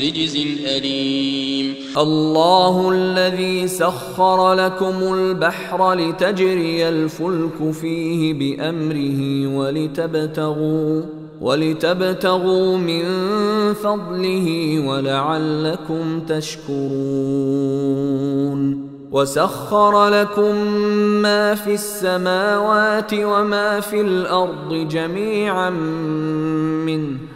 رجز أليم الله الذي سخر لكم البحر لتجري الفلك فيه بأمره ولتبتغوا ولتبتغوا من فضله ولعلكم تشكرون. وسخر لكم ما في السماوات وما في الأرض جميعا منه.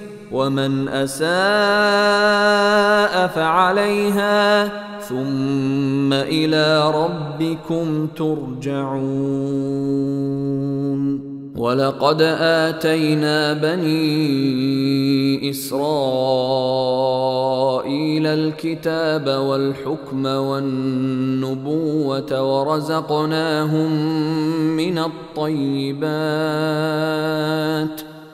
ومن أساء فعليها ثم إلى ربكم ترجعون. ولقد آتينا بني إسرائيل الكتاب والحكم والنبوة ورزقناهم من الطيبات.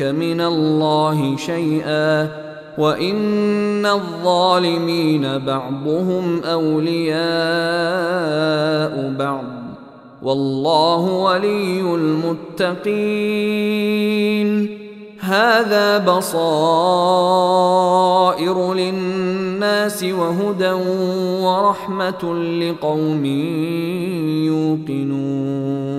عنك من الله شيئا وان الظالمين بعضهم اولياء بعض والله ولي المتقين هذا بصائر للناس وهدى ورحمه لقوم يوقنون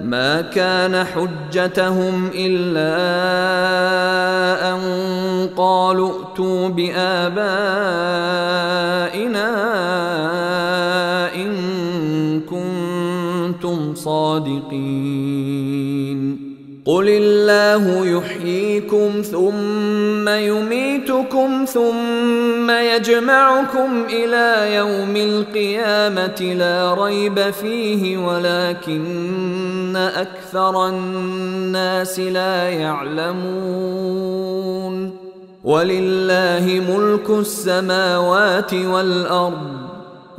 ما كان حجتهم إلا أن قالوا ائتوا بآبائنا إن كنتم صادقين. قل الله يحييكم ثم يميتكم ثم يجمعكم إلى يوم القيامه لا ريب فيه ولكن أكثر الناس لا يعلمون ولله ملك السماوات والارض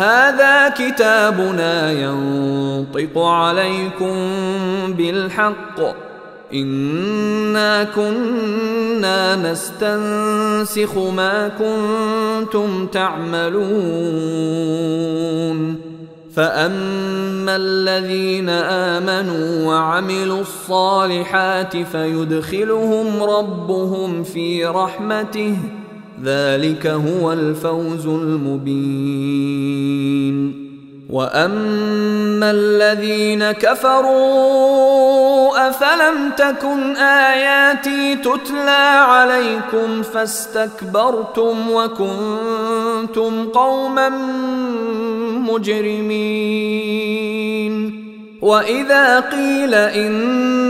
هذا كتابنا ينطق عليكم بالحق. إنا كنا نستنسخ ما كنتم تعملون. فأما الذين آمنوا وعملوا الصالحات فيدخلهم ربهم في رحمته. ذلك هو الفوز المبين. وأما الذين كفروا أفلم تكن آياتي تتلى عليكم فاستكبرتم وكنتم قوما مجرمين. وإذا قيل إن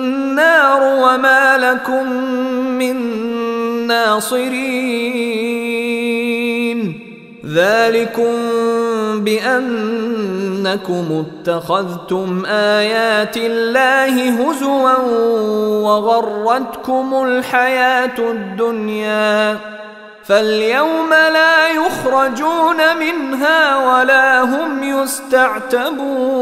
وما لكم من ناصرين. ذلكم بأنكم اتخذتم آيات الله هزوا وغرتكم الحياة الدنيا. فاليوم لا يخرجون منها ولا هم يستعتبون.